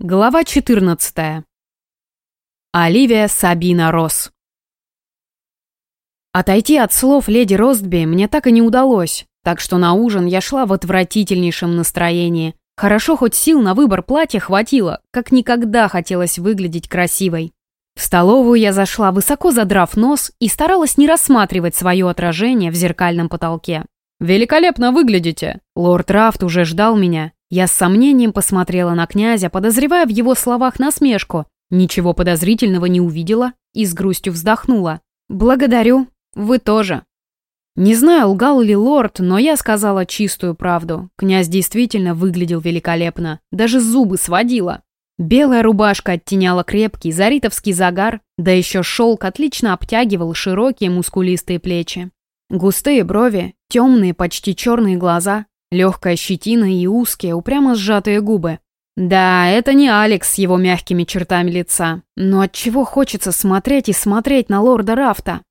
Глава 14. Оливия Сабина Росс. Отойти от слов леди Ростби мне так и не удалось, так что на ужин я шла в отвратительнейшем настроении. Хорошо, хоть сил на выбор платья хватило, как никогда хотелось выглядеть красивой. В столовую я зашла, высоко задрав нос, и старалась не рассматривать свое отражение в зеркальном потолке. «Великолепно выглядите!» Лорд Рафт уже ждал меня, я с сомнением посмотрела на князя, подозревая в его словах насмешку. Ничего подозрительного не увидела и с грустью вздохнула. «Благодарю. Вы тоже». Не знаю, лгал ли лорд, но я сказала чистую правду. Князь действительно выглядел великолепно. Даже зубы сводила. Белая рубашка оттеняла крепкий заритовский загар, да еще шелк отлично обтягивал широкие мускулистые плечи. Густые брови, темные, почти черные глаза, Легкая щетина и узкие, упрямо сжатые губы. Да, это не Алекс с его мягкими чертами лица. Но от чего хочется смотреть и смотреть на лорда Рафта?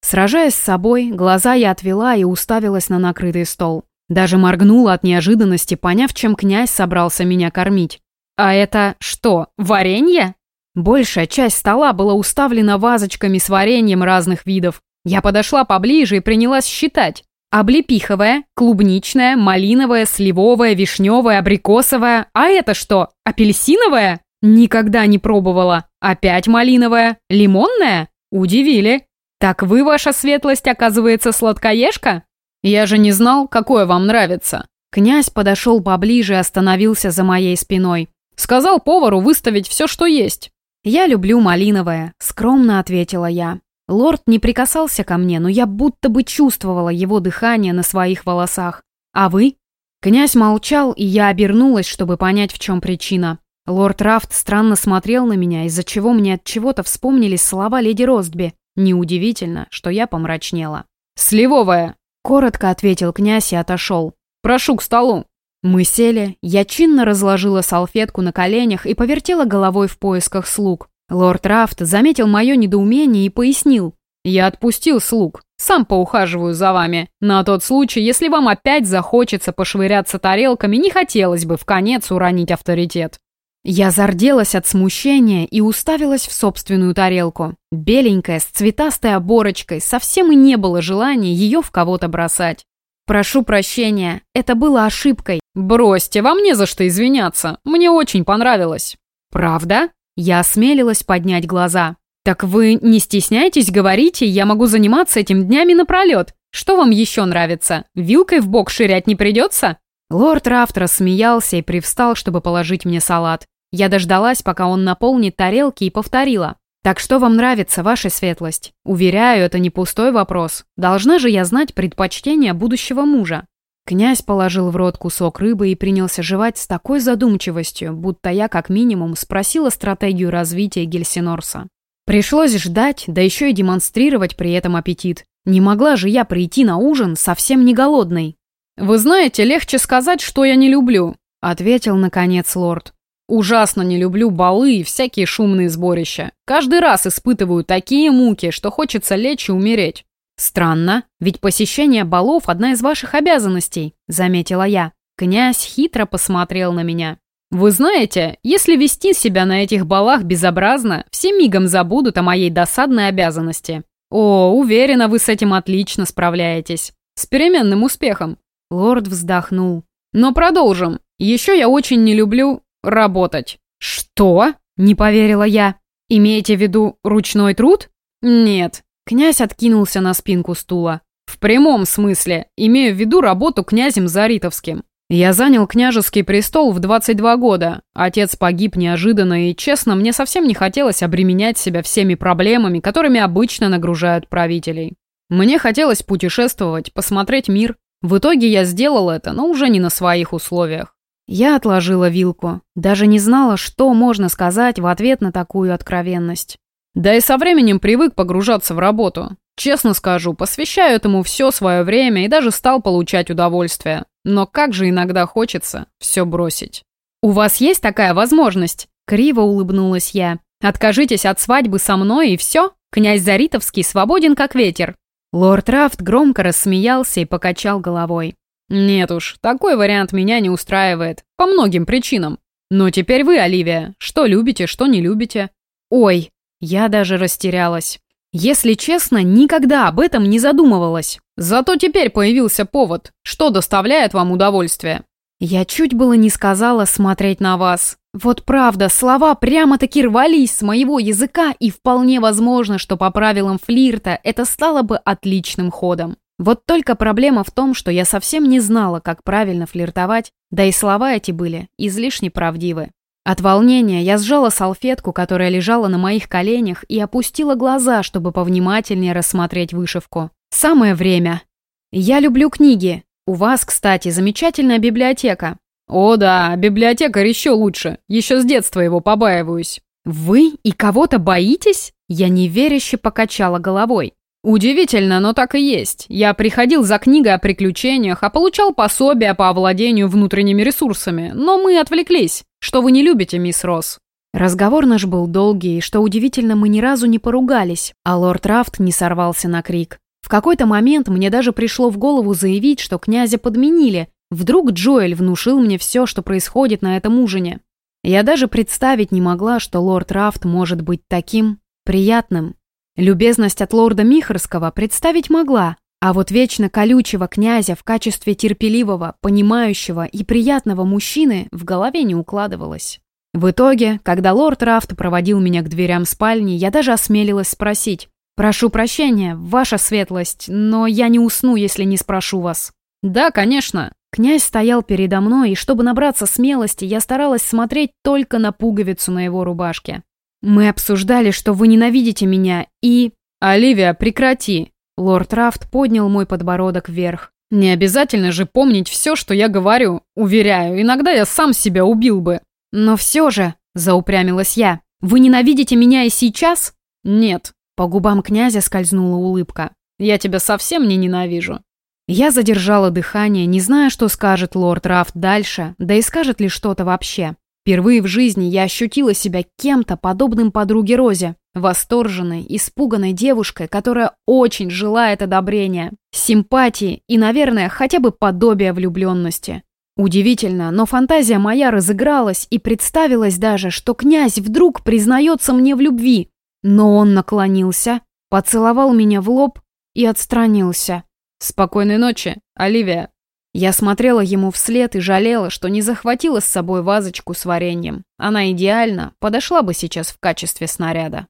Сражаясь с собой, глаза я отвела и уставилась на накрытый стол. Даже моргнула от неожиданности, поняв, чем князь собрался меня кормить. А это что, варенье? Большая часть стола была уставлена вазочками с вареньем разных видов. Я подошла поближе и принялась считать. Облепиховая, клубничная, малиновая, сливовая, вишневая, абрикосовая. А это что, апельсиновая? Никогда не пробовала. Опять малиновая. Лимонная? Удивили. Так вы, ваша светлость, оказывается, сладкоежка? Я же не знал, какое вам нравится. Князь подошел поближе и остановился за моей спиной. Сказал повару выставить все, что есть. «Я люблю малиновое», — скромно ответила я. Лорд не прикасался ко мне, но я будто бы чувствовала его дыхание на своих волосах. А вы? Князь молчал, и я обернулась, чтобы понять, в чем причина. Лорд Рафт странно смотрел на меня, из-за чего мне от чего-то вспомнились слова леди Ростби. Неудивительно, что я помрачнела. «Сливовая!» — коротко ответил князь и отошел. «Прошу к столу!» Мы сели, я чинно разложила салфетку на коленях и повертела головой в поисках слуг. Лорд Рафт заметил мое недоумение и пояснил. «Я отпустил слуг. Сам поухаживаю за вами. На тот случай, если вам опять захочется пошвыряться тарелками, не хотелось бы в конец уронить авторитет». Я зарделась от смущения и уставилась в собственную тарелку. Беленькая, с цветастой оборочкой, совсем и не было желания ее в кого-то бросать. «Прошу прощения, это было ошибкой». «Бросьте, вам не за что извиняться. Мне очень понравилось». «Правда?» Я осмелилась поднять глаза. «Так вы не стесняйтесь, говорите, я могу заниматься этим днями напролет. Что вам еще нравится? Вилкой в бок ширять не придется?» Лорд Рафт рассмеялся и привстал, чтобы положить мне салат. Я дождалась, пока он наполнит тарелки и повторила. «Так что вам нравится, ваша светлость? Уверяю, это не пустой вопрос. Должна же я знать предпочтения будущего мужа». Князь положил в рот кусок рыбы и принялся жевать с такой задумчивостью, будто я, как минимум, спросила стратегию развития Гельсинорса. Пришлось ждать, да еще и демонстрировать при этом аппетит. Не могла же я прийти на ужин совсем не голодной. «Вы знаете, легче сказать, что я не люблю», — ответил, наконец, лорд. «Ужасно не люблю балы и всякие шумные сборища. Каждый раз испытываю такие муки, что хочется лечь и умереть. «Странно, ведь посещение балов – одна из ваших обязанностей», – заметила я. Князь хитро посмотрел на меня. «Вы знаете, если вести себя на этих балах безобразно, все мигом забудут о моей досадной обязанности. О, уверена, вы с этим отлично справляетесь. С переменным успехом». Лорд вздохнул. «Но продолжим. Еще я очень не люблю работать». «Что?» – не поверила я. «Имеете в виду ручной труд?» «Нет, Князь откинулся на спинку стула. «В прямом смысле, имею в виду работу князем Заритовским. Я занял княжеский престол в 22 года. Отец погиб неожиданно, и, честно, мне совсем не хотелось обременять себя всеми проблемами, которыми обычно нагружают правителей. Мне хотелось путешествовать, посмотреть мир. В итоге я сделал это, но уже не на своих условиях. Я отложила вилку. Даже не знала, что можно сказать в ответ на такую откровенность. Да и со временем привык погружаться в работу. Честно скажу, посвящаю этому все свое время и даже стал получать удовольствие. Но как же иногда хочется все бросить. «У вас есть такая возможность?» Криво улыбнулась я. «Откажитесь от свадьбы со мной и все. Князь Заритовский свободен как ветер». Лорд Рафт громко рассмеялся и покачал головой. «Нет уж, такой вариант меня не устраивает. По многим причинам. Но теперь вы, Оливия, что любите, что не любите? Ой, я даже растерялась. Если честно, никогда об этом не задумывалась. Зато теперь появился повод. Что доставляет вам удовольствие? Я чуть было не сказала смотреть на вас. Вот правда, слова прямо-таки рвались с моего языка, и вполне возможно, что по правилам флирта это стало бы отличным ходом. Вот только проблема в том, что я совсем не знала, как правильно флиртовать, да и слова эти были излишне правдивы. От волнения я сжала салфетку, которая лежала на моих коленях, и опустила глаза, чтобы повнимательнее рассмотреть вышивку. Самое время. Я люблю книги. У вас, кстати, замечательная библиотека. О да, библиотекарь еще лучше. Еще с детства его побаиваюсь. Вы и кого-то боитесь? Я неверяще покачала головой. Удивительно, но так и есть. Я приходил за книгой о приключениях, а получал пособие по овладению внутренними ресурсами. Но мы отвлеклись. Что вы не любите, мисс Росс? Разговор наш был долгий, и, что удивительно, мы ни разу не поругались, а лорд Рафт не сорвался на крик. В какой-то момент мне даже пришло в голову заявить, что князя подменили. Вдруг Джоэль внушил мне все, что происходит на этом ужине. Я даже представить не могла, что лорд Рафт может быть таким приятным. Любезность от лорда Михарского представить могла, а вот вечно колючего князя в качестве терпеливого, понимающего и приятного мужчины в голове не укладывалось. В итоге, когда лорд Рафт проводил меня к дверям спальни, я даже осмелилась спросить. «Прошу прощения, ваша светлость, но я не усну, если не спрошу вас». «Да, конечно». Князь стоял передо мной, и чтобы набраться смелости, я старалась смотреть только на пуговицу на его рубашке. Мы обсуждали, что вы ненавидите меня, и... Оливия, прекрати. Лорд Рафт поднял мой подбородок вверх. Не обязательно же помнить все, что я говорю. Уверяю, иногда я сам себя убил бы. Но все же, заупрямилась я, вы ненавидите меня и сейчас? Нет. По губам князя скользнула улыбка. Я тебя совсем не ненавижу. Я задержала дыхание, не зная, что скажет лорд Рафт дальше, да и скажет ли что-то вообще. Впервые в жизни я ощутила себя кем-то, подобным подруге Розе. Восторженной, испуганной девушкой, которая очень желает одобрения, симпатии и, наверное, хотя бы подобия влюбленности. Удивительно, но фантазия моя разыгралась и представилась даже, что князь вдруг признается мне в любви. Но он наклонился, поцеловал меня в лоб и отстранился. «Спокойной ночи, Оливия», я смотрела ему вслед и жалела, что не захватила с собой вазочку с вареньем. Она идеально подошла бы сейчас в качестве снаряда.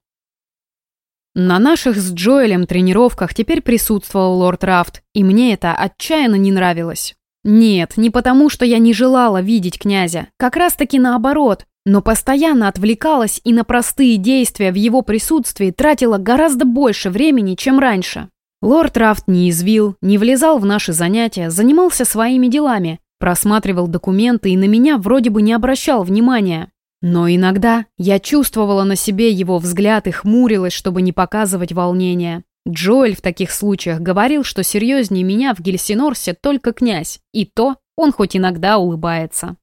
На наших с Джоэлем тренировках теперь присутствовал лорд Рафт, и мне это отчаянно не нравилось. Нет, не потому, что я не желала видеть князя, как раз-таки наоборот, но постоянно отвлекалась и на простые действия в его присутствии тратила гораздо больше времени, чем раньше. Лорд Рафт не извил, не влезал в наши занятия, занимался своими делами, просматривал документы и на меня вроде бы не обращал внимания. Но иногда я чувствовала на себе его взгляд и хмурилась, чтобы не показывать волнения. Джоэль в таких случаях говорил, что серьезнее меня в Гельсинорсе только князь, и то он хоть иногда улыбается.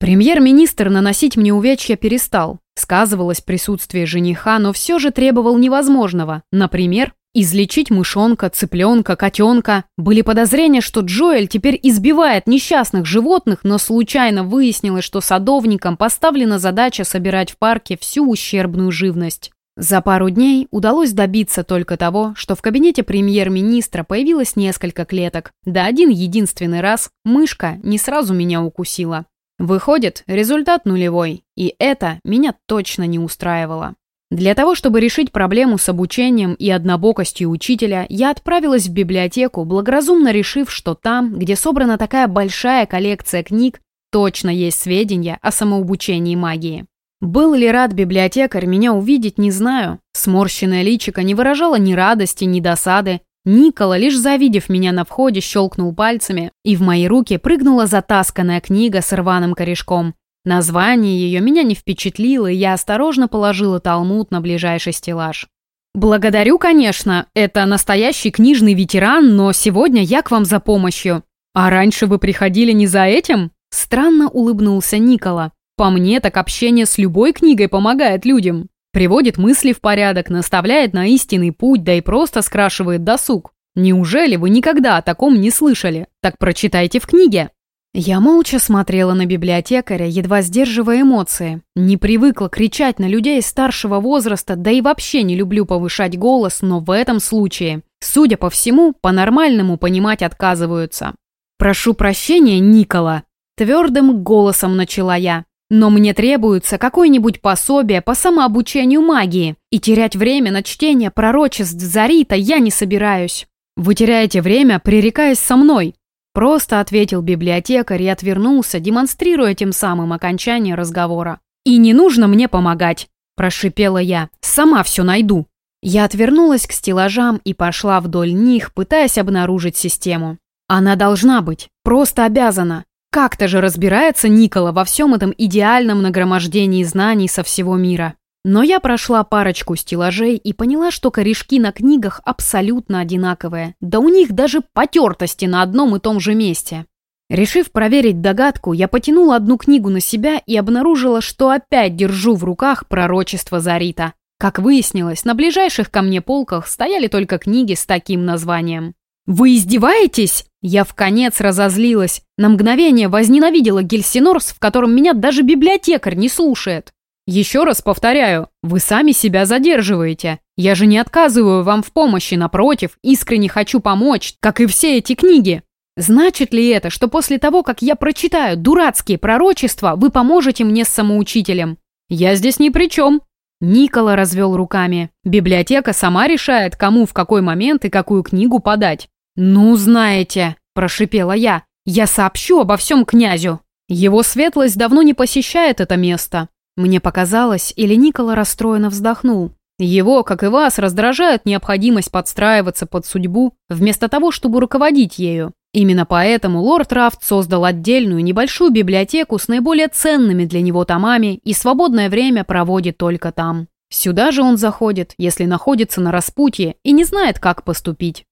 Премьер-министр наносить мне увечья перестал. Сказывалось присутствие жениха, но все же требовал невозможного. Например, Излечить мышонка, цыпленка, котенка. Были подозрения, что Джоэль теперь избивает несчастных животных, но случайно выяснилось, что садовникам поставлена задача собирать в парке всю ущербную живность. За пару дней удалось добиться только того, что в кабинете премьер-министра появилось несколько клеток, да один единственный раз мышка не сразу меня укусила. Выходит, результат нулевой, и это меня точно не устраивало. Для того, чтобы решить проблему с обучением и однобокостью учителя, я отправилась в библиотеку, благоразумно решив, что там, где собрана такая большая коллекция книг, точно есть сведения о самообучении магии. Был ли рад библиотекарь меня увидеть, не знаю. Сморщенное личико не выражало ни радости, ни досады. Никола, лишь завидев меня на входе, щелкнул пальцами, и в мои руки прыгнула затасканная книга с рваным корешком. Название ее меня не впечатлило, и я осторожно положила талмуд на ближайший стеллаж. «Благодарю, конечно, это настоящий книжный ветеран, но сегодня я к вам за помощью. А раньше вы приходили не за этим?» Странно улыбнулся Никола. «По мне, так общение с любой книгой помогает людям. Приводит мысли в порядок, наставляет на истинный путь, да и просто скрашивает досуг. Неужели вы никогда о таком не слышали? Так прочитайте в книге». Я молча смотрела на библиотекаря, едва сдерживая эмоции. Не привыкла кричать на людей старшего возраста, да и вообще не люблю повышать голос, но в этом случае, судя по всему, по-нормальному понимать отказываются. «Прошу прощения, Никола», — твердым голосом начала я. «Но мне требуется какое-нибудь пособие по самообучению магии, и терять время на чтение пророчеств Зарита я не собираюсь. Вы теряете время, пререкаясь со мной», Просто ответил библиотекарь и отвернулся, демонстрируя тем самым окончание разговора. «И не нужно мне помогать», – прошипела я. «Сама все найду». Я отвернулась к стеллажам и пошла вдоль них, пытаясь обнаружить систему. Она должна быть, просто обязана. Как-то же разбирается Никола во всем этом идеальном нагромождении знаний со всего мира. Но я прошла парочку стеллажей и поняла, что корешки на книгах абсолютно одинаковые. Да у них даже потертости на одном и том же месте. Решив проверить догадку, я потянула одну книгу на себя и обнаружила, что опять держу в руках пророчество Зарита. Как выяснилось, на ближайших ко мне полках стояли только книги с таким названием. «Вы издеваетесь?» Я в конец разозлилась. На мгновение возненавидела Гельсинорс, в котором меня даже библиотекарь не слушает. Еще раз повторяю, вы сами себя задерживаете. Я же не отказываю вам в помощи, напротив, искренне хочу помочь, как и все эти книги. Значит ли это, что после того, как я прочитаю дурацкие пророчества, вы поможете мне с самоучителем? Я здесь ни при чем. Никола развел руками. Библиотека сама решает, кому в какой момент и какую книгу подать. «Ну, знаете», – прошипела я, – «я сообщу обо всем князю». Его светлость давно не посещает это место. Мне показалось, или Никола расстроенно вздохнул. Его, как и вас, раздражает необходимость подстраиваться под судьбу, вместо того, чтобы руководить ею. Именно поэтому лорд Рафт создал отдельную небольшую библиотеку с наиболее ценными для него томами и свободное время проводит только там. Сюда же он заходит, если находится на распутье и не знает, как поступить.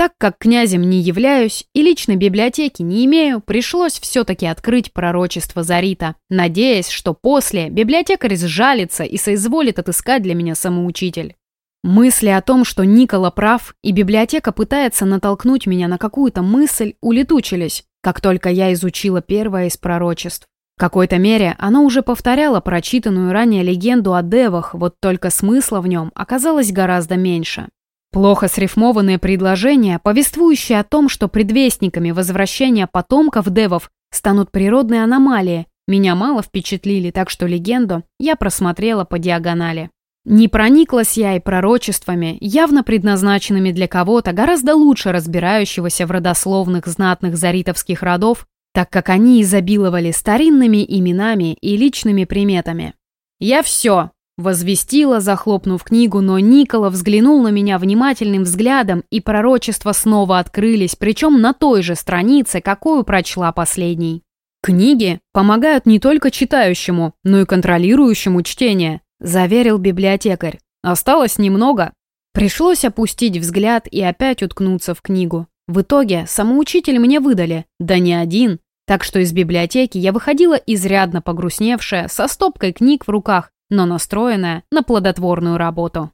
Так как князем не являюсь и личной библиотеки не имею, пришлось все-таки открыть пророчество Зарита, надеясь, что после библиотекарь сжалится и соизволит отыскать для меня самоучитель. Мысли о том, что Никола прав, и библиотека пытается натолкнуть меня на какую-то мысль, улетучились, как только я изучила первое из пророчеств. В какой-то мере оно уже повторяло прочитанную ранее легенду о девах, вот только смысла в нем оказалось гораздо меньше. Плохо срифмованные предложения, повествующие о том, что предвестниками возвращения потомков девов станут природные аномалии, меня мало впечатлили, так что легенду я просмотрела по диагонали. Не прониклась я и пророчествами, явно предназначенными для кого-то гораздо лучше разбирающегося в родословных знатных заритовских родов, так как они изобиловали старинными именами и личными приметами. «Я все!» Возвестила, захлопнув книгу, но Никола взглянул на меня внимательным взглядом, и пророчества снова открылись, причем на той же странице, какую прочла последней. «Книги помогают не только читающему, но и контролирующему чтение», заверил библиотекарь. «Осталось немного». Пришлось опустить взгляд и опять уткнуться в книгу. В итоге самоучитель мне выдали, да не один, так что из библиотеки я выходила изрядно погрустневшая, со стопкой книг в руках но настроенная на плодотворную работу.